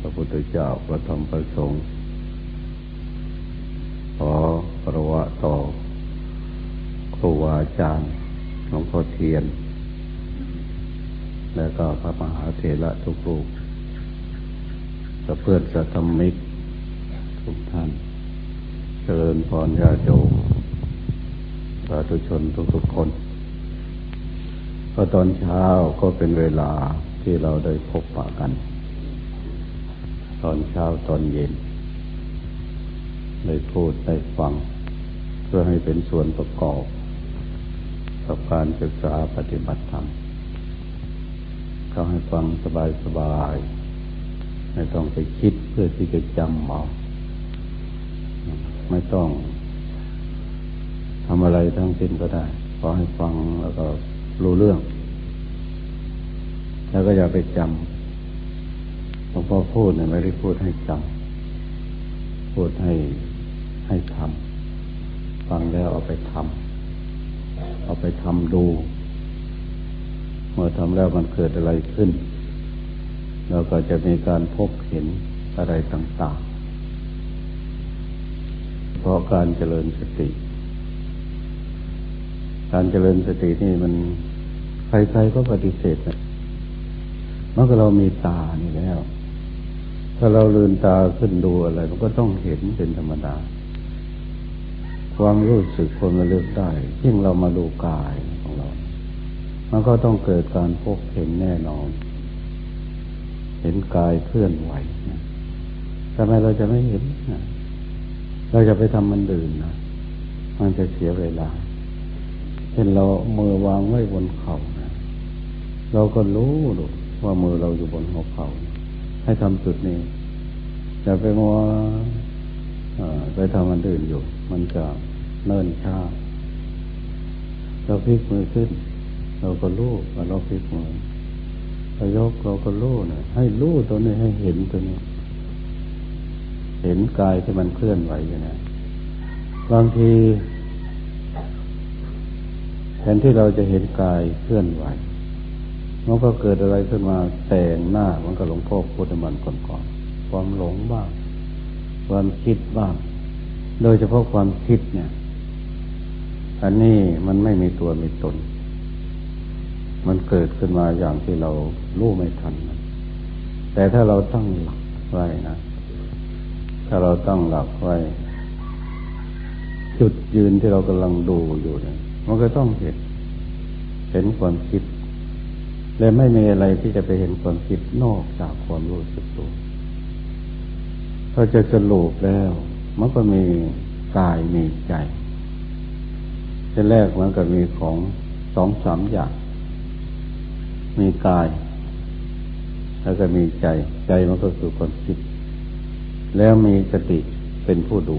พระพุทธเจ้าพระธรรมพระสงฆ์ขอประวะต่อครูอาจารย์หลวงพ่อเทียน และก็พระมหาเถระทุกรูปและเพื่อนสัตมิกทุกท่าน เจริญพรญาโยมสาธุชนทุกๆคนพอตอนเช้าก็เป็นเวลาที่เราได้พบปะกัน ตอนเช้าตอนเย็นได้พูดได้ฟัง เพื่อให้เป็นส่วนประกอบกับการศึกษาปฏิบัติธรรมก็ให้ฟังสบายสบายไม่ต้องไปคิดเพื่อที่จะจำเอาไม่ต้องทำอะไรทั้งสิ้นก็ได้ขอให้ฟังแล้วก็รู้เรื่อง แล้วก็อย่าไปจำ พ่อพูดเนี่ยไม่ได้พูดให้จำพูดให้ให้ทำฟังแล้วเอาไปทำเอาไปทำดู เมื่อทำแล้วมันเกิดอะไรขึ้น เราก็จะมีการพบเห็นอะไรต่างๆ เพราะการเจริญสติ การเจริญสตินี่มันใครๆก็ปฏิเสธนะเมื่อเรามีตานี่แล้ว ถ้าเราลืนตาขึ้นดูอะไร มันก็ต้องเห็นเป็นธรรมดา ความรู้สึกคนมาเลือกได้ยิ่งเรามาดูกายของเรา มันก็ต้องเกิดการพบเห็นแน่นอน เห็นกายเคลื่อนไหวทำไมเราจะไม่เห็นเราจะไปทำมันดื่นนะมันจะเสียเวลาเช่นเรามือวางไว้บนเขานะเราก็รู้ว่ามือเราอยู่บนหัวเขา ให้ทำจุดนี้จะไปมัวไปทำมันดื่นอยู่ มันจะเนิ่นช้าเราพลิกมือขึ้น เราก็รู้ว่าเราพลิกมือเรายกเราก็รู้นะให้รู้ตัวนี้ให้เห็นตัวนี้ เห็นกายที่มันเคลื่อนไหวอยู่นะบางทีแทนที่เราจะเห็นกายเคลื่อนไหว มันก็เกิดอะไรขึ้นมาแต่งหน้า มันก็หลงพ่อพุทธมันก่อนๆความหลงบ้าง ความคิดบ้าง โดยเฉพาะความคิดเนี่ย อันนี้มันไม่มีตัวมีตน มันเกิดขึ้นมาอย่างที่เรารู้ไม่ทัน แต่ถ้าเราตั้งหลักไว้นะ ถ้าเราตั้งหลักไว้ จุดยืนที่เรากำลังดูอยู่เนี่ย มันก็ต้องเห็น เห็นความคิด และไม่มีอะไรที่จะไปเห็นความคิดนอกจากความรู้สึกตัวเราจะสรุปแล้ว มันก็มีกายมีใจที่แรกมันก็มีของสองสามอย่าง มีกาย แล้วก็มีใจ ใจมันก็คือความคิด แล้วมีสติเป็นผู้ดู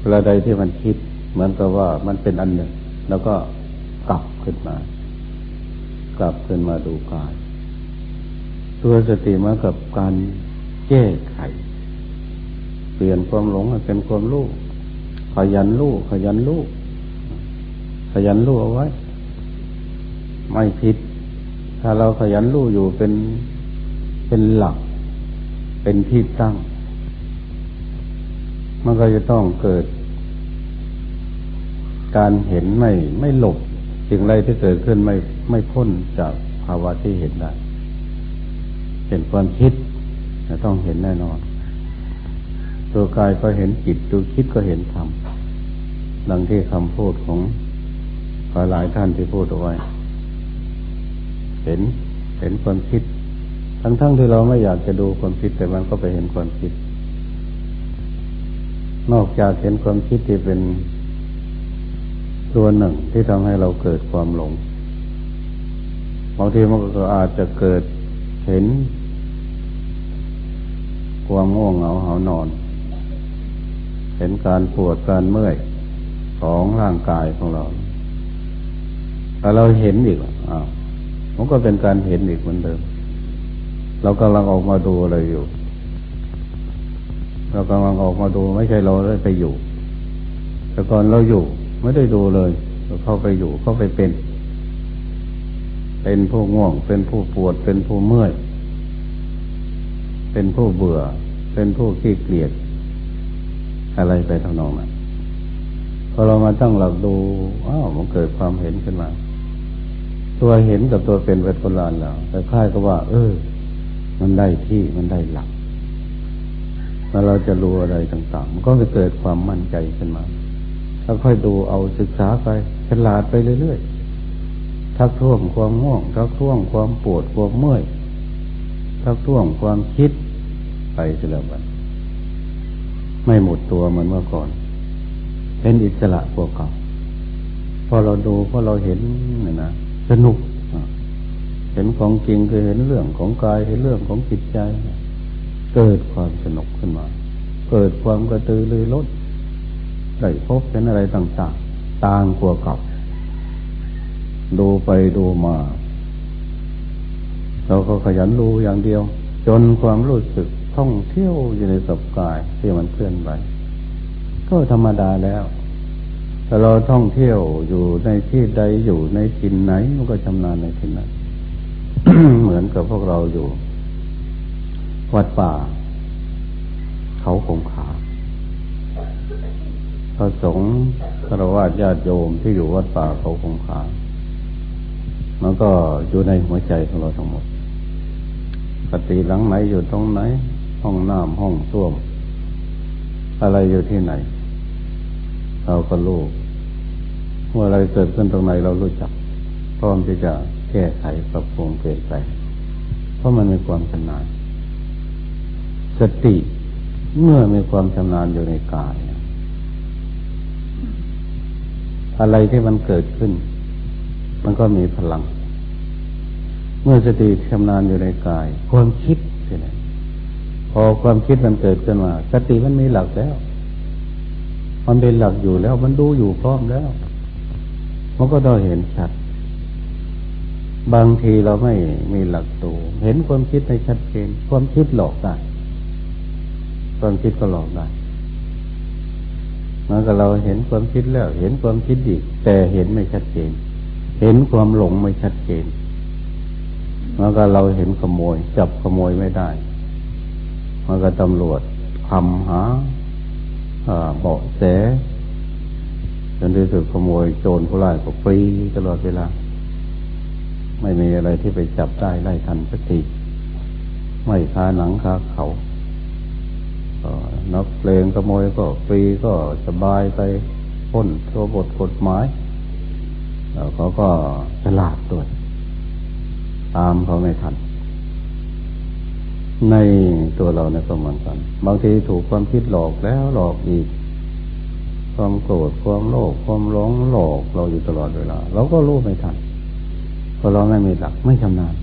เวลาใดที่มันคิด เหมือนกับว่ามันเป็นอันหนึ่ง แล้วก็กลับขึ้นมา กลับขึ้นมาดูกาย ตัวสติมากับการแก้ไข เปลี่ยนความหลงให้เป็นความรู้ขยันรู้ขยันรู้ขยันรู้เอาไว้ ไม่ผิด ถ้าเราขยันรู้อยู่เป็นเป็นหลัก เป็นที่ตั้ง มันก็จะต้องเกิด การเห็นไม่ไม่หลบ สิ่งไรที่เกิดขึ้นไม่ไม่พ้นจากภาวะที่เห็นได้เห็นความคิดจะต้องเห็นแน่นอน ตัวกายก็เห็นจิตตัวคิดก็เห็นธรรมดังที่คำพูดของหลายท่านที่พูดเอาไว้ เห็นเห็นความคิด ทั้งๆทที่เราไม่อยากจะดูความคิดแต่มันก็ไปเห็นความคิด นอกจากเห็นความคิดที่เป็น ตัวหนึ่งที่ทำให้เราเกิดความหลงบางทีมันก็อาจจะเกิดเห็น ความง่วงเหงาหานอน เห็นการปวดการเมื่อยของร่างกายของเราแต่เราเห็นอีกอ่ามันก็เป็นการเห็นอีกเหมือนเดิม เรากำลังออกมาดูอะไรอยู่ เรากำลังออกมาดูไม่ใช่เราได้ไปอยู่ แต่ก่อนเราอยู่ ไม่ได้ดูเลยเข้าไปอยู่เข้าไปเป็น เป็นผู้ง่วง เป็นผู้ปวด เป็นผู้เมื่อย เป็นผู้เบื่อ เป็นผู้ขี้เกียจอะไรไปทำนองนั้นพอเรามาตั้งหลักดูอ้าวมันเกิดความเห็นขึ้นมา ตัวเห็นกับตัวเป็นเวทโบราณแล้วแต่ค่ายก็ว่า เออ มันได้ที่มันได้หลักแล้วเราจะรู้อะไรต่างๆ มันก็จะเกิดความมั่นใจขึ้นมา ถ้าค่อยดูเอาศึกษาไปฉลาดไปเรื่อยๆทักท้วงความง่วงทักท้วงความปวดความเมื่อยทักท้วงความคิดไปเสียแล้วไม่หมดตัวเหมือนเมื่อก่อน เป็นอิสระพวกเก่าพอเราดูพอเราเห็นเนี่นะสนุกเห็นของจริงคือเห็นเรื่องของกายเห็นเรื่องของจิตใจ เกิดความสนุกขึ้นมา เกิดความกระตือรือร้น ได้พบเป็นอะไรต่างๆ ต่างกว่ากับดูไปดูมา เราก็ขยันรู้อย่างเดียว จนความรู้สึกท่องเที่ยวอยู่ในสับกายที่มันเคลื่อนไปก็ธรรมดาแล้วแต่เราท่องเที่ยวอยู่ในที่ใดอยู่ในถิ่นไหนมันก็ชำนาญในถิ่นนั้นเหมือนกับพวกเราอยู่ วัดป่า เขาคงขา ระสงฆ์ฆราวาสญาติโยมที่อยู่วัดป่าเขาคงขามันก็อยู่ในหัวใจของเราทั้งหมดปฏิหลังไหนอยู่ตรงไหน ห้องน้ำห้องส้วม อะไรอยู่ที่ไหน เราก็รู้เมื่ออะไรเกิดขึ้นตรงไหนเรารู้จัก พร้อมที่จะแก้ไขปรับปรุงเปลี่ยนแปลงเพราะมันมีความชำนาญสติเมื่อมีความชำนาญอยู่ในกาย อะไรที่มันเกิดขึ้น มันก็มีพลัง เมื่อสติชำนาญอยู่ในกาย ความคิดที่ไหนพอความคิดมันเกิดขึ้นมา สติมันมีหลักแล้ว มันเป็นหลักอยู่แล้ว มันดูอยู่พร้อมแล้ว มันก็ต้องเห็นชัด บางทีเราไม่มีหลักตัวเห็นความคิดในชัดเจนความคิดหลอกได้ความคิดก็หลอกได้ มื่อเราเห็นความคิดแล้ว เห็นความคิดดีก แต่เห็นไม่ชัดเจน เห็นความหลงไม่ชัดเจนเมื่อกเราเห็นขโมย จับขโมยไม่ได้เมื่อกตำรวจทำหาเบาะแสจนที่สุดขโมยโจรผู้ร้ายก็ฟรีตลอดเวลา ไม่มีอะไรที่ไปจับได้ไล่ทันสักทีไม่คาหนังคาเขา นักเพลงขโมยก็ฟรีก็สบายไปพ้นตัวบทกฎหมายแล้วเขาก็ฉลาดด้วยตามเขาไม่ทัน ในตัวเราในประมาณกัน บางทีถูกความคิดหลอกแล้วหลอกอีก ความโกรธความโลภความร้องหลอกเราอยู่ตลอดเวลาเราก็รู้ไม่ทันเพราะเราไม่มีหลักไม่ชำนาญ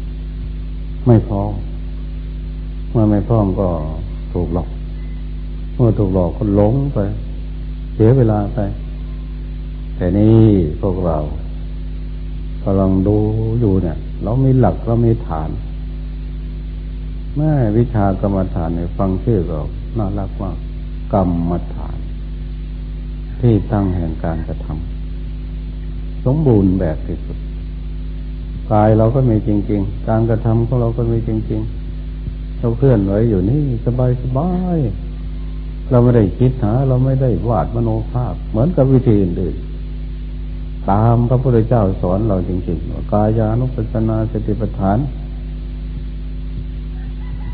ไม่พร้อมเมื่อไม่พร้อมก็ถูกหลอก เมื่อถูกหลอกก็หลงไป เสียเวลาไป แต่นี่พวกเรากำลังดูอยู่เนี่ย เรามีหลักเรามีฐานแม่วิชากรรมฐานเนี่ยฟังชื่อก็น่ารักมากกรรมฐาน ที่ตั้งแห่งการกระทำสมบูรณ์แบบที่สุดกายเราก็มีจริง ๆ การกระทำของเราก็มีจริง ๆเราเคลื่อนไหวอยู่นี่สบายสบาย เราไม่ได้คิดหา เราไม่ได้วาดมโนภาพ เหมือนกับวิธีอื่นตามพระพุทธเจ้าสอนเราจริงๆว่ากายานุปัสสนาสติปัฏฐาน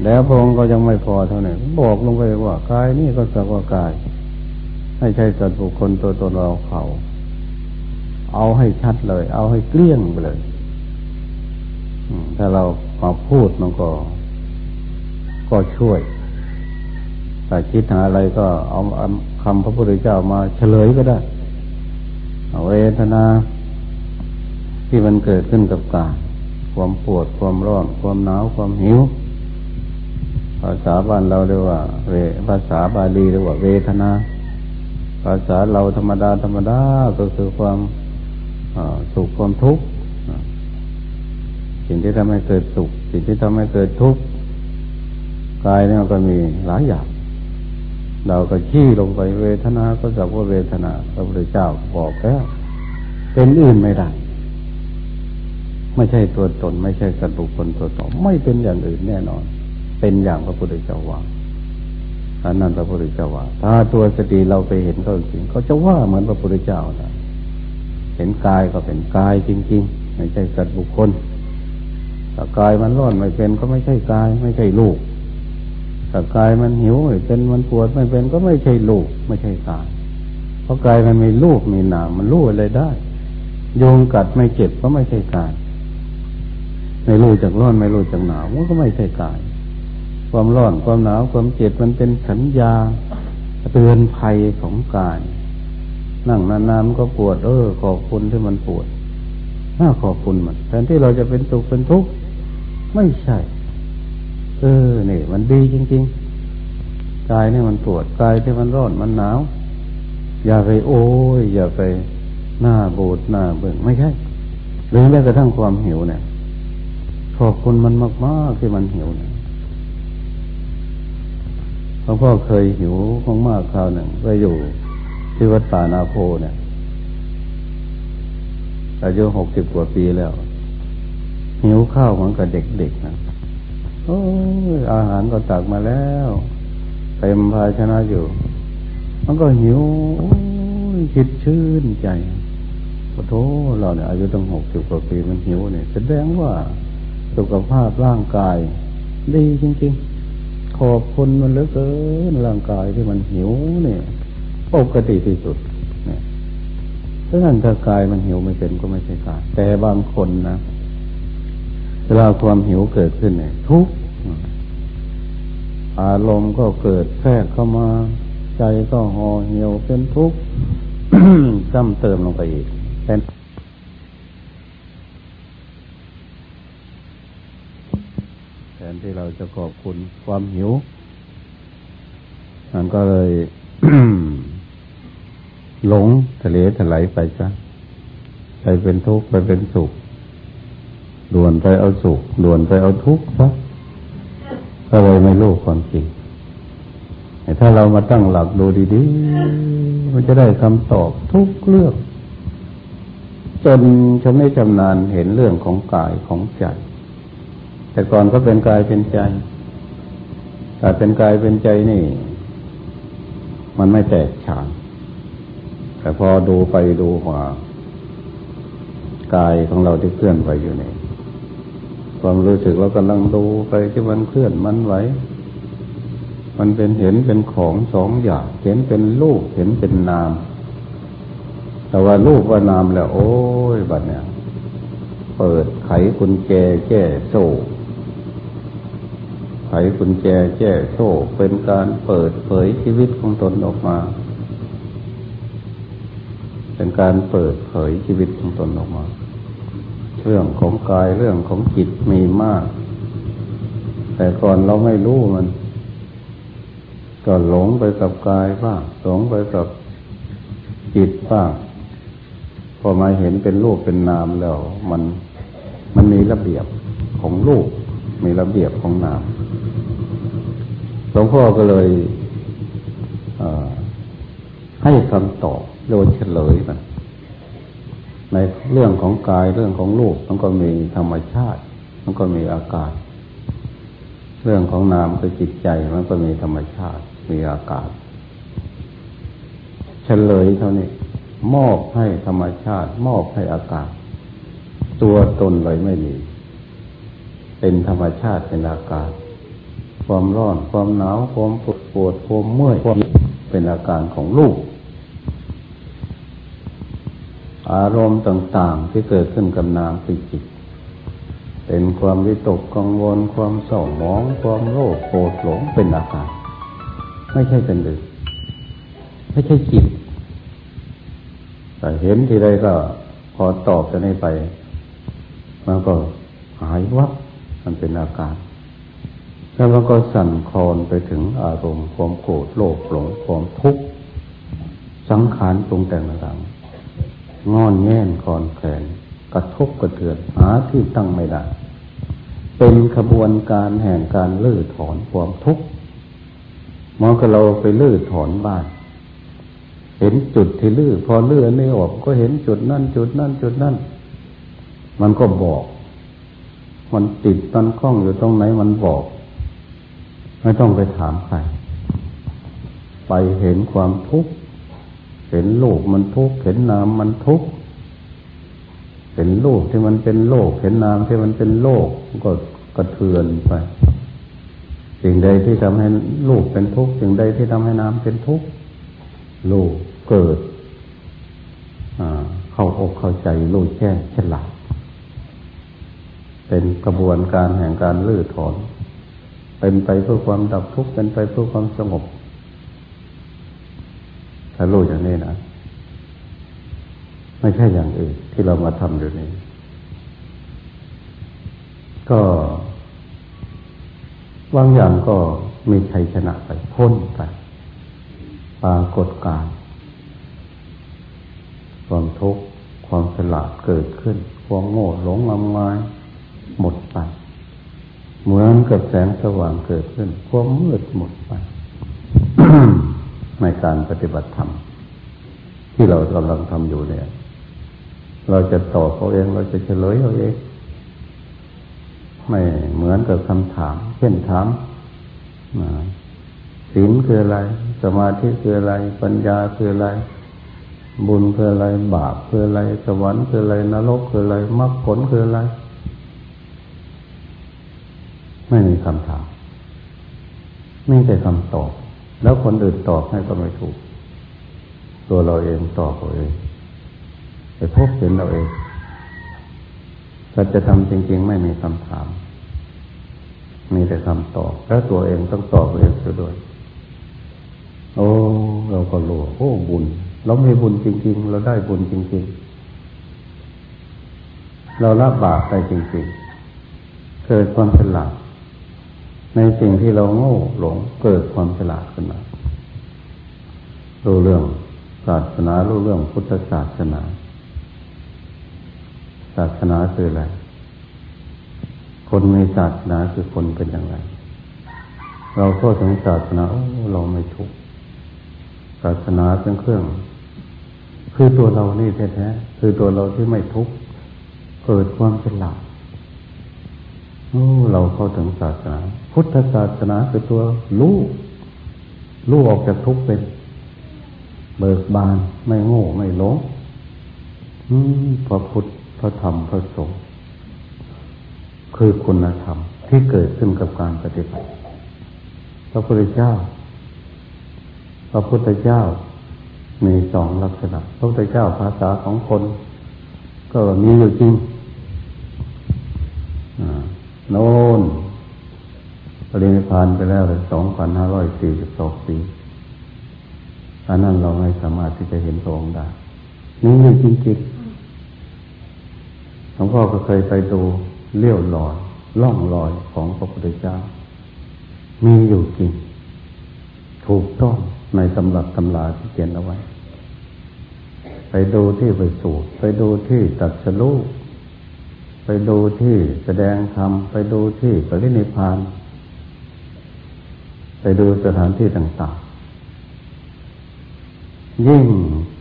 แล้วพระองค์ก็ยังไม่พอเท่านั้นบอกลงไปว่ากายนี่ก็สักว่ากายไม่ใช่สัตว์บุคคลตัวตนเราเขา เอาให้ชัดเลย เอาให้เกลี้ยงไปเลยถ้าเรามาพูดมันก็ ก็ช่วย ถ้าคิดหาอะไรก็เอาคำพระพุทธเจ้ามาเฉลยก็ได้เวทนาที่มันเกิดขึ้นกับกายความปวดความร้อน ความหนาวความหิว ภาษาบ้านเราเรียกว่า เวภาษาบาลีเรียกว่าเวทนา ภาษาเราธรรมดาธรรมดาก็คือความสุขความทุกข์สิ่งที่ทำให้เกิดสุข สิ่งที่ทำให้เกิดทุกข์กายเนี่ยก็มีหลายอย่าง เราก็ชี้ลงไปเวทนา ก็จับว่าเวทนาพระพุทธเจ้าบอกแล้วเป็นอื่นไม่ได้ ไม่ใช่ตัวตน ไม่ใช่สัตว์บุคคลตัวตนไม่เป็นอย่างอื่นแน่นอนเเป็นอย่างพระพุทธเจ้าว่าอันนั้นพระพุทธเจ้าว่า ถ้าตัวสติเราไปเห็นเขาจริงเขาจะว่าเหมือนพระพุทธเจ้านะเห็นกายก็เป็นกายจริง ๆ ไม่ใช่สัตว์บุคคลถ้ากายมันร้อนไม่เป็นก็ไม่ใช่กาย ไม่ใช่ลูก ถ้ากายมันหิวไม่เป็นมันปวดไม่เป็นก็ไม่ใช่ลูกไม่ใช่กาย เพราะกายมันมีลูกมีหนามมันรู้อะไรได้โยงกัดไม่เจ็บก็ไม่ใช่กาย ไม่รู้จักร้อนไม่รู้จักหนาวมันก็ไม่ใช่กาย ความร้อนความหนาวความเจ็บมันเป็นสัญญาเตือนภัยของกาย นั่งนานๆมันก็ปวด เออ ขอบคุณที่มันปวดน่าขอบคุณมันแทนที่เราจะเป็นสุขเป็นทุกข์ไม่ใช่ เออนี่มันดีจริงๆกายนี่มันปวดกายที่มันร้อนมันหนาว อย่าไปโอ้ยอย่าไปหน้าโบดหน้าเบิ่งไม่ใช่หรือแม้กระทั่งความหิวเนี่ยขอบคุณมันมากๆที่มันหิวเนี่ยหลวงพ่อเคยหิวมากๆคราวหนึ่งไปอยู่ที่วัดป่านาโพเนี่ยอายุหกสิบกว่าปีแล้ว หิวข้าวเหมือนกับเด็กๆนะ โอ้ยอาหารก็ตักมาแล้ว เต็มภาชนะอยู่ มันก็หิวคิดชื่นใจโอ้โหเราเนี่ยอายุตั้งหกสิบกว่าปีมันหิวเนี่ยแสดงว่าสุขภาพร่างกาย ดีจริงๆ ขอบคุณมันเหลือเกินร่างกายที่มันหิวเนี่ยปกติที่สุดเนี่ยถ้านั้นถ้ากายมันหิวไม่เป็นก็ไม่ใช่กายแต่บางคนนะ เวลาความหิวเกิดขึ้นเนี่ยทุกอารมณ์ก็เกิดแทรกเข้ามา ใจก็ห่อเหี่ยวเป็นทุกข์ซ้ำเติมลงไปอีกเป็นแทนที่เราจะขอบคุณความหิว มันก็เลยหลงทะเลถลายไปซะไปเป็นทุกข์ไปเป็นสุข ด่วนไปเอาสุขด่วนไปเอาทุกข์ซะก็เลยไม่รู้ความจริงถ้าเรามาตั้งหลักดูดีๆ มันจะได้คำตอบทุกเรื่อง จนชำนิชำนาญเห็นเรื่องของกายของใจ แต่ก่อนก็เป็นกายเป็นใจแต่เป็นกายเป็นใจนี่ มันไม่แตกฉานแต่พอดูไปดูมากายของเราที่เคลื่อนไปอยู่นี่ ความรู้สึกเรากำลังดูไปที่มันเคลื่อนมันไหว มันเป็นเห็นเป็นของสองอย่าง เห็นเป็นรูปเห็นเป็นนาม แต่ว่ารูปว่านามแล้ว โอ้ยบัดเนี่ย เปิดไขกุญแจแก้โซ่ไขกุญแจแก้โซ่เป็นการเปิดเผยชีวิตของตนออกมา เป็นการเปิดเผยชีวิตของตนออกมา เรื่องของกายเรื่องของจิตมีมาก แต่ก่อนเราไม่รู้มัน ก็หลงไปกับกายบ้างหลงไปกับจิตบ้างพอมาเห็นเป็นรูปเป็นนามแล้ว มันมันมีระเบียบของรูปมีระเบียบของนามหลวงพ่อก็เลยให้คำตอบโดยเฉลยมัน ในเรื่องของกายเรื่องของรูปมันก็มีธรรมชาติ มันก็มีอากาศเรื่องของนามคือจิตใจมันก็มีธรรมชาติ มีอากาศเฉลยเท่านี้มอบให้ธรรมชาติ มอบให้อากาศ ตัวตนเลยไม่มี เป็นธรรมชาติเป็นอากาศ ความร้อน ความหนาว ความปวดปวดความเมื่อยเป็นอาการของลูก อารมณ์ต่างๆที่เกิดขึ้นกับนามคือจิต เป็นความวิตกกังวลความเศร้าหมอง ความโลภโกรธหลงเป็นอาการ ไม่ใช่เป็นอื่นไม่ใช่จิตแต่เห็นทีไรก็พอตอบจะได้ไป มันก็หายวับมันเป็นอาการแล้วมันก็สั่นคลอนไปถึงอารมณ์ความโกรธโลภหลงความทุกข์สังขารตรงแต่งต่าง งอนแง่นคอนแขนกระทบกระเทือนหาที่ตั้งไม่ได้ เป็นขบวนการแห่งการเลื่อถอนความทุกข์มองกับเราไปลื้อถอนบ้านเห็นจุดที่ลื้อพอลื้อไม่ออกก็เห็นจุดนั่นจุดนั่นจุดนั่นมันก็บอก มันติดตันกล้องอยู่ตรงไหนมันบอก ไม่ต้องไปถามใคร ไปเห็นความทุกข์ เห็นโลกมันทุกข์เห็นนามมันทุกข์เห็นโลกที่มันเป็นโลก เห็นนามที่มันเป็นโลกก็กระเทือนไป สิ่งใดที่ทำให้โลกเป็นทุกข์สิ่งใดที่ทำให้นามเป็นทุกข์โลกเกิดเข้าอกเข้าใจรู้แจ้งฉลาดเป็นกระบวนการแห่งการลื้อถอน เป็นไปเพื่อความดับทุกข์เป็นไปเพื่อความสงบ ถ้ารู้อย่างนี้นะ ไม่ใช่อย่างอื่นที่เรามาทำอยู่นี้ ก็บางอย่างก็มีชัยชนะไปพ้นไปปรากฏการความทุกข์ความสลาดเกิดขึ้น ความโง่หลงงมงายหมดไป เหมือนกับแสงสว่างเกิดขึ้น ความมืดหมดไป ในการปฏิบัติธรรมที่เรากำลังทำอยู่เนี่ย เราจะตอบเขาเองเราจะเฉลยเขาเอง ไม่เหมือนกับคำถาม เช่นถามศีลคืออะไร สมาธิคืออะไร ปัญญาคืออะไร บุญคืออะไร บาปคืออะไร สวรรค์คืออะไร นรกคืออะไร มรรคผลคืออะไร ไม่มีคำถาม ไม่แต่คำตอบ แล้วคนอื่นตอบให้ก็ไม่ถูก ตัวเราเองตอบเราเองไปพบเห็นเราเองเราจะทำจริง ๆ ไม่มีคำถาม มีแต่คำตอบแล้วตัวเองต้องตอบเองด้วยโอ้เราก็รู้โอ้บุญ เราไม่บุญจริง ๆ เราได้บุญจริง ๆ เราละบาปได้จริง ๆ เกิดความฉลาด ในสิ่งที่เราโง่หลงเกิดความฉลาดขึ้นมารู้เรื่องศาสนารู้เรื่องพุทธศาสนา ศาสนาคืออะไร คนมีศาสนาคือคนเป็นอย่างไร เราเข้าถึงศาสนาเราไม่ถูกศาสนาเป็นเครื่อง คือตัวเรานี่แท้ๆคือตัวเราที่ไม่ทุกข์เกิดความฉลาด เราเข้าถึงศาสนา พุทธศาสนาคือตัวรู้รู้ออกจากทุกข์เป็น เบิกบานไม่โง่ไม่หลงพระพุทธพระธรรมพระสงฆ์คือคุณธรรมที่เกิดขึ้นกับการปฏิบัติพระพุทธเจ้า พระพุทธเจ้ามีสองลักษณะ พระพุทธเจ้าภาษาของคน ก็มีอยู่จริง โน่นปรินิพานไปแล้วเลยสองพันห้าร้อยสี่สิบสองปีอันนั้นเราไม่สามารถที่จะเห็นพระองค์ได้นี่นี่จริงๆหลวงพ่อก็เคยไปดูเลี้ยวลอยล่องลอยของพระพุทธเจ้า มีอยู่จริง ถูกต้องในตำรับตำราที่เขียนเอาไว้ ไปดูที่ไปสูตรไปดูที่ตัดสรุป ไปดูที่แสดงธรรม ไปดูที่ปรินิพาน ไปดูสถานที่ต่างๆ ยิ่ง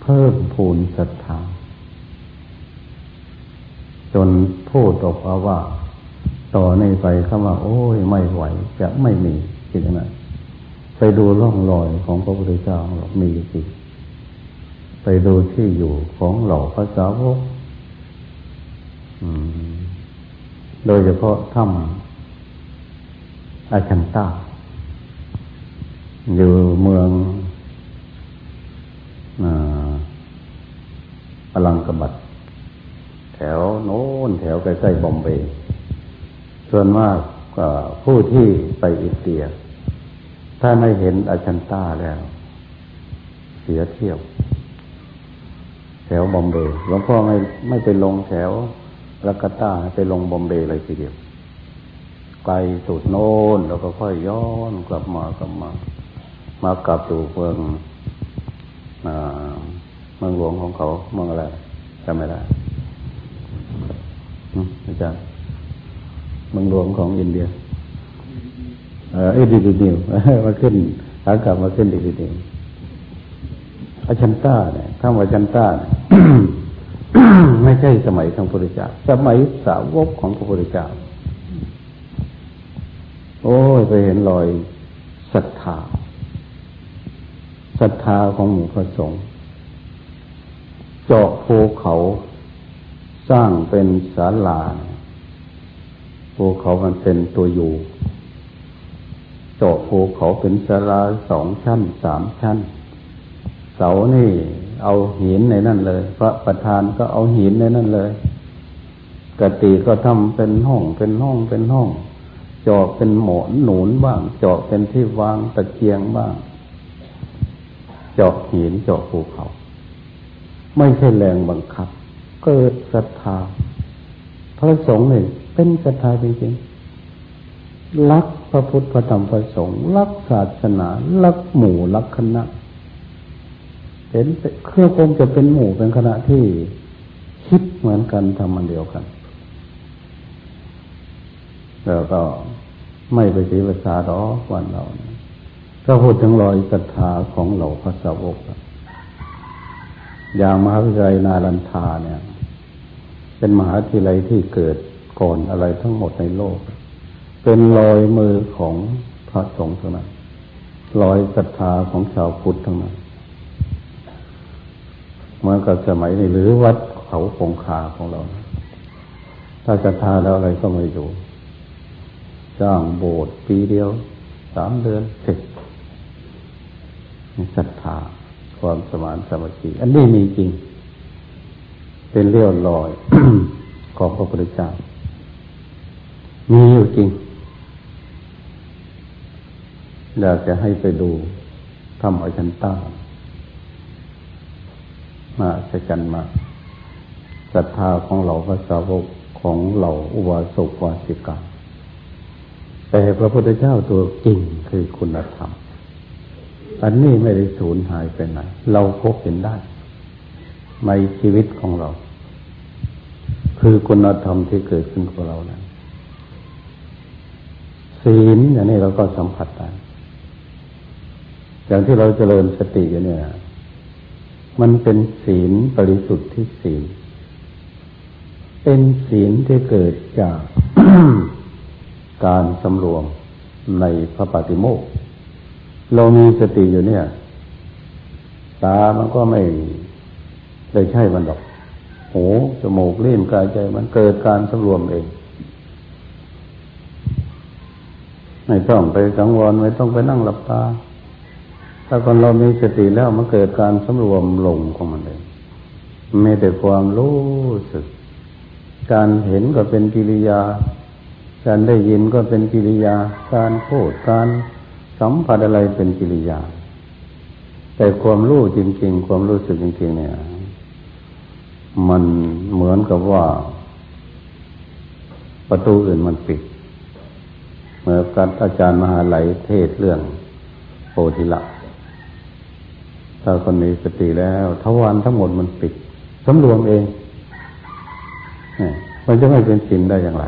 เพิ่มพูนศรัทธาจนพูดออกมาว่า ต่อในไปคำว่า โอ้ยไม่ไหว จะไม่มีจริงนะไปดูร่องรอยของพระพุทธเจ้ามีจริงไปดูที่อยู่ของเหล่าพระสาวก โดยเฉพาะถ้ำอาชันตาอยู่เมืองพลังกบัดแถวโน้นแถวใกล้ๆบอมเบย์ส่วนมากผู้ที่ไปอินเดีย ถ้าไม่เห็นอาชันตาแล้ว เสียเที่ยว แถวบอมเบย์หลวงพ่อไม่ไม่ไปลงแถว ลักตาไปลงบอมเบย์เลยทีเดียว ไกลสุดโน้นแล้วก็ค่อยย้อนกลับมากลับมา มากลับสู่เมืองเมืองหลวงของเขาเมืองอะไรจำไม่ได้อาจารย์เมืองหลวงของอินเดีย เออดีดีนิวมาขึ้นขากลับมาขึ้นดีดีนิวอาชันต้าเนี่ยข้ามอาชันต้าเนี่ย ไม่ใช่สมัยของพระพุทธเจ้า สมัยสาวกของพระพุทธเจ้า โอ้ยไปเห็นรอยศรัทธาศรัทธาของหมู่พระสงฆ์เจาะภูเขาสร้างเป็นศาลาภูเขามันเป็นตัวอยู่เจาะภูเขาเป็นศาลาสองชั้นสามชั้น เสานี่ เอาหินในนั่นเลย พระประธานก็เอาหินในนั่นเลยกติก็ทำเป็นห้องเป็นห้องเป็นห้อง เจาะเป็นหมอนหนุนบ้าง เจาะเป็นที่วางตะเกียงบ้าง เจาะหินเจาะภูเขา ไม่ใช่แรงบังคับ เกิดศรัทธาพระสงฆ์เนี่ยเป็นศรัทธาจริงๆรักพระพุทธพระธรรมพระสงฆ์รักศาสนารักหมู่รักคณะ เห็นเครื่องคงจะเป็นหมู่เป็นคณะที่คิดเหมือนกันทำมันเดียวกัน แล้วก็ไม่ไปสีภาษาหรอกวันเราก็พูดถึงรอยศรัทธาของเหล่าพระสาวกอย่างมหาวิทยาลัยนารันทาเนี่ย เป็นมหาวิทยาลัยที่เกิดก่อนอะไรทั้งหมดในโลก เป็นรอยมือของพระสงฆ์ทั้งนั้นรอยศรัทธาของชาวพุทธทั้งนั้น เหมือนกับสมัยนี้หรือวัดเขาคงคาของเรา ถ้าศรัทธาแล้วอะไรก็ไม่อยู่สร้างโบสถ์ปีเดียวสามเดือนเสร็จศรัทธาความสมานสมัคคีอันนี้มีจริง เป็นเรี่ยวลอยของพระพุทธเจ้า มีอยู่จริงอยากจะให้ไปดูทำอาจันต้า มาจะกันมาศรัทธาของเราพระสาวกของเราอุบาสกวาสิกาแต่พระพุทธเจ้าตัวจริงคือคุณธรรม อันนี้ไม่ได้สูญหายไปไหน เราพบเห็นได้ในชีวิตของเรา คือคุณธรรมที่เกิดขึ้นกับเรานั้นศีลอย่างนี้เราก็สัมผัสได้อย่างที่เราเจริญสติอยู่เนี่ย มันเป็นศีลบริสุทธิ์ที่ศีล เป็นศีลที่เกิดจากการสำรวมในพระปฏิโมกเรามีสติอยู่เนี่ย ตามันก็ไม่ได้ใช่มันดอกหูจมูกลิ้นกายใจมันเกิดการสำรวมเอง ไม่ต้องไปกังวลไม่ต้องไปนั่งหลับตา ถ้าคนเรามีสติแล้วมันเกิดการสำรวมลงของมันเองไม่แต่ความรู้สึก การเห็นก็เป็นกิริยา การได้ยินก็เป็นกิริยา การพูดการสัมผัสอะไรเป็นกิริยา แต่ความรู้จริง ๆ ความรู้สึกจริง ๆ เนี่ย มันเหมือนกับว่า ประตูอื่นมันปิด เมื่อการอาจารย์มหาไหลเทศเรื่องโพธิละ ถ้าคนมีสติแล้วทวารทั้งหมดมันปิดสำรวมเองมันจะไม่เป็นสินได้อย่างไร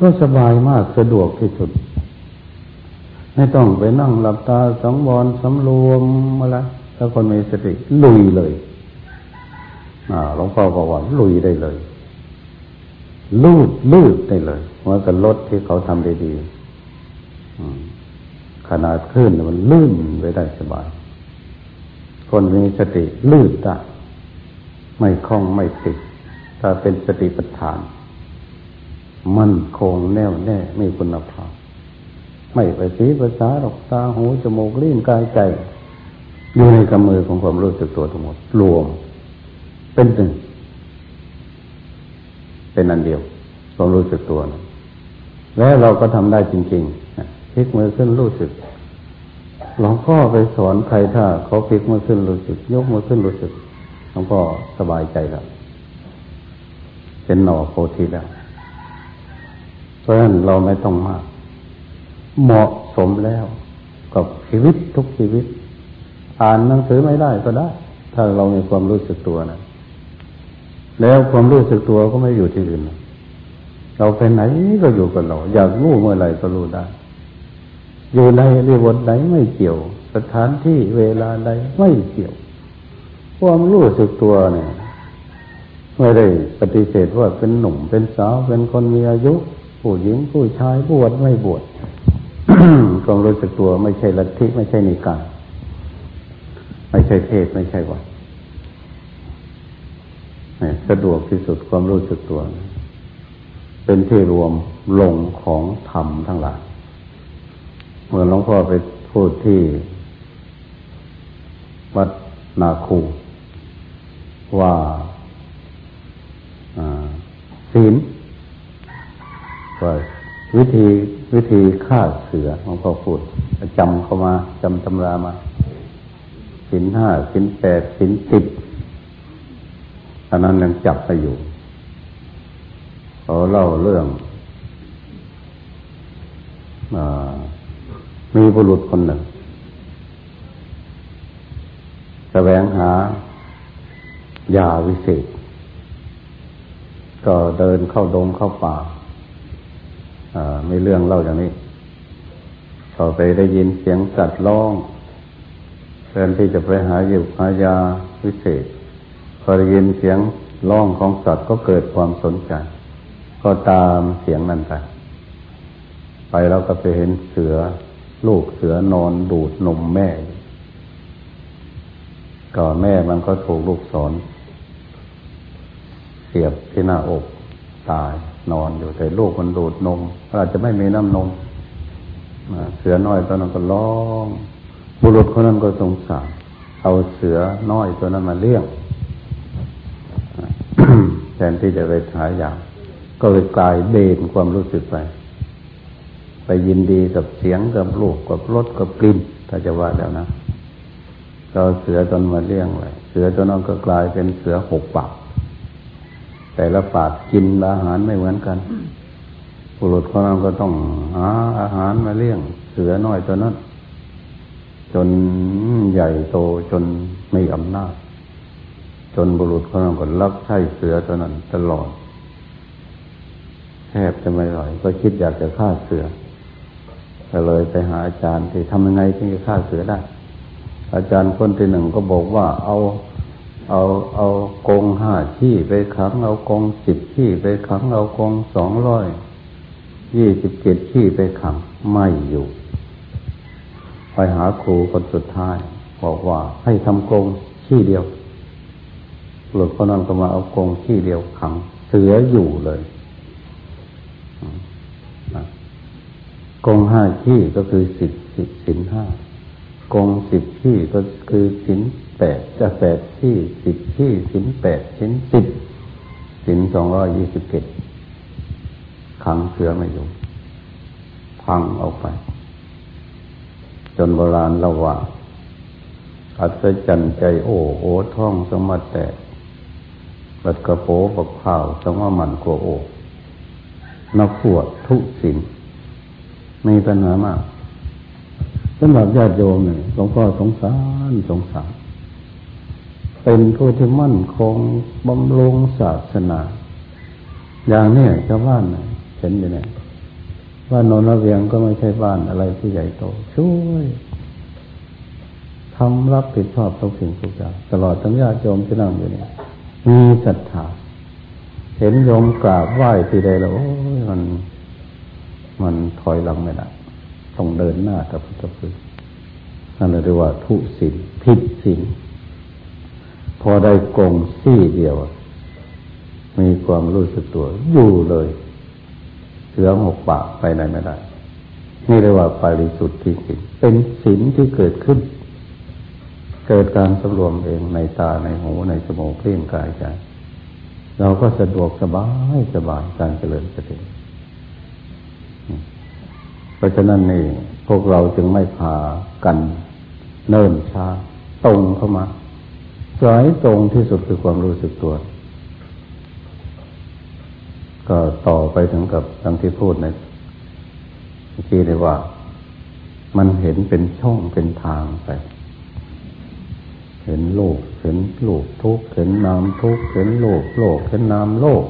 ก็สบายมากสะดวกที่สุด ไม่ต้องไปนั่งหลับตาสังวรสำรวมอะไรถ้าคนมีสติลุยเลยหลวงพ่อบอกว่าลุยได้เลยลูดลูดได้เลยเหมือนกับรถที่เขาทำได้ดีขนาดขึ้นมันลื่นไปได้สบาย คนมีสติลื่นได้ไม่คล้องไม่ติดถ้าเป็นสติปัฏฐาน มั่นคงแน่วแน่ไม่คุณภาพ ไม่ไปสีภาษาหรอกตาหูจมูกลิ้นกายใจอยู่ในกำมือของความรู้สึกตัวทั้งหมด รวม เป็นหนึ่ง เป็นอันเดียวความรู้สึกตัวนะแล้วเราก็ทำได้จริงๆพลิกมือขึ้นรู้สึก หลวงพ่อไปสอนใครถ้าเขาพลิกมือขึ้นรู้สึก ยกมือขึ้นรู้สึกหลวงพ่อสบายใจแล้วเป็นหน่อโพธิแล้วเพราะฉะนั้นเราไม่ต้องมาก เหมาะสมแล้ว กับชีวิตทุกชีวิต อ่านหนังสือไม่ได้ก็ได้ ถ้าเรามีความรู้สึกตัวนะแล้วความรู้สึกตัวก็ไม่อยู่ที่อื่นเราไปไหนก็อยู่กับเรา อยากรู้เมื่อไหร่ก็รู้ได้ อยู่ในรีบทไหนไม่เกี่ยว สถานที่เวลาใดไม่เกี่ยว ความรู้สึกตัวเนี่ยไม่ได้ปฏิเสธว่าเป็นหนุ่มเป็นสาวเป็นคนมีอายุ ผู้หญิงผู้ชายบวชไม่บวชความรู้สึกตัวไม่ใช่ลัทธิไม่ใช่นิกายไม่ใช่เทศไม่ใช่วัดสะดวกที่สุดความรู้สึกตัว เป็นที่รวมลงของธรรมทั้งหลาย เมื่อหลวงพ่อไปพูดที่ วัดนาคูว่าศีลว่าวิธีวิธีฆ่าเสือหลวงพ่อพูดจำเข้ามาจำตำรามาศีลห้าศีลแปดศีลสิบอันนั้นยังจับไปอยู่เขาเล่าเรื่องอ มีบุรุษคนหนึ่งแสวงหายาวิเศษ ก็เดินเข้าดงเข้าป่าไมีเรื่องเล่าอย่างนี้ต่อไปได้ยินเสียงสัตว์ร้องแทนที่จะไปหาอยู่หายาวิเศษ พอได้ยินเสียงร้องของสัตว์ก็เกิดความสนใจ ก็ตามเสียงนั้นไป ไปแล้วก็ไปเห็นเสือ ลูกเสือนอนดูดนมแม่ก็แม่มันก็ถูกลูกศรเสียบที่หน้าอกตายนอนอยู่แต่ลูกมันดูดนมอาจจะไม่มีน้ำนมเสือน้อยตัวนั้นก็ร้องบุรุษคนนั้นก็สงสารเอาเสือน้อยตัวนั้นมาเลี้ยงแทนที่จะไปหายาก็เลยกลายเบนความรู้สึกไป ไปยินดีกับเสียงกับลูกกับรสกับกลิ่นถ้าจะว่าแล้วนะเราเสือตนมาเลี้ยงไว้เสือตัวนั้นก็กลายเป็นเสือหกปากแต่ละปากกินอาหารไม่เหมือนกันบุรุษคนนั้นก็ต้องหาอาหารมาเลี้ยง เสือน้อยตัวนั้น จนใหญ่โตจนไม่อำนาจ จนบุรุษคนนั้นก็รับใช้เสือตัวนั้นตลอดแทบจะไม่ไหวก็คิดอยากจะฆ่าเสือ ลยไปหาอาจารย์ที่ทำยังไงถึงจะฆ่าเสือได้ อาจารย์คนที่หนึ่งก็บอกว่าเอาเอาเอากงห้าที่ไปขัง เอากงสิบที่ไปขัง เอากงสองร้อยยี่สิบเจ็ดที่ไปขังไม่อยู่ไปหาครูคนสุดท้ายบอกว่าให้ทำกงที่เดียวหลุดคนนั้นก็มาเอากงที่เดียวขัง เสืออยู่เลย กงห้าที่ก็คือสิบสิบสินห้ากงสิบที่ก็คือสินแปดจะแปดที่สิบที่สินแปดสินสิบสินสองร้อยยี่สิบเจ็ดขังเสือไม่อยู่พังออกไป จนโบราณเราว่าอัศจรรย์ใจโอ้โอท่องสมาแตกบัดกระโปบักข่าวสมามันกลัวโอนักขวดทุสิน มีปัญหามากสำหรับญาติโยมเนี่ยหลวงพ่อสงสารสงสาร เป็นผู้ที่มั่นคงบำรุงศาสนา อย่างนี้ชาวบ้านเห็นอยู่เนี่ยว่านนทเวียงก็ไม่ใช่บ้านอะไรที่ใหญ่โต ช่วยทำรับผิดชอบทุกสิ่งทุกอย่างตลอดทั้งญาติโยมที่นั่งอยู่เนี่ยมีศรัทธาเห็นโยมกราบไหว้ที่ใดแล้วโอ้ยมัน มันถอยหลังไม่ได้ต้องเดินหน้ากับพุทธคุณนั่นเรียกว่าทุสินผิดสินพอได้กงซี่เดียว มีความรู้สึกตัว อยู่เลยเสือหกปากไปไหนไม่ได้ นี่เรียกว่าปริสุทธิ์ที่สินเป็นสินที่เกิดขึ้น เกิดการสำรวมเองในตาในหูในสมองเปลี่ยนกายใจเราก็สะดวกสบายสบายการเจริญสติ เพราะฉะนั้นนี่พวกเราจึงไม่พากันเนิ่นช้าตรงเข้ามาสายตรงที่สุดคือความรู้สึกตัว ก็ต่อไปถึงกับดังที่พูดในเมื่อกี้เลยว่า มันเห็นเป็นช่องเป็นทางไป เห็นโลก เห็นโลกทุกเห็นนามทุกเห็นโลกโลก เห็นนามโลก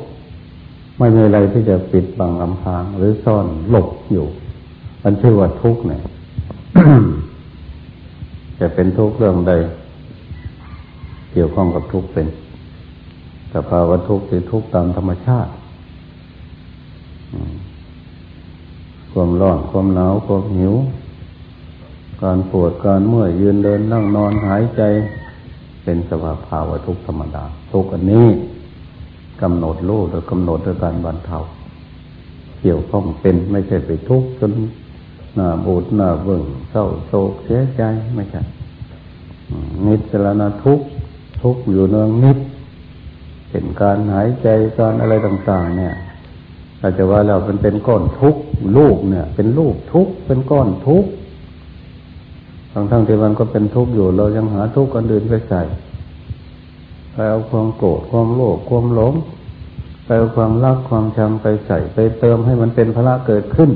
ไม่มีอะไรที่จะปิดบังอำพรางหรือซ่อนหลบอยู่ มันชื่อว่าทุกข์เนี่ยจะเป็นทุกข์เรื่องใด เกี่ยวข้องกับทุกข์เป็นสภาวะทุกข์คือทุกข์ตามธรรมชาติคความร้อนความหนาวความหิว การปวดการเมื่อยยืนเดินนั่งนอนหายใจ เป็นสภาพภาวะทุกธรรมดา ทุกอันนี้กำหนดรู้โดยกำหนดโดยการบรรเทาเกี่ยวข้องเป็นไม่ใช่ไปทุกข์จน หน้าบูดหน้าเบิ่งเศร้าโศกเสียใจไม่ใช่นิสรณทุกข์ทุกข์อยู่เนืองนิดเป็นการหายใจการอะไรต่าง ๆ เนี่ยอาจจะว่าเราเป็นเป็นก้อนทุกข์ลูกเนี่ย เป็นลูกทุกข์เป็นก้อนทุกข์ทั้งทั้งที่มันก็เป็นทุกข์อยู่ เรายังหาทุกข์กันอื่นไปใส่ไปเอาความโกรธความโลภความหลงไปเอาความรักความชังไปใส่ไปเติมให้มันเป็นพละเกิดขึ้น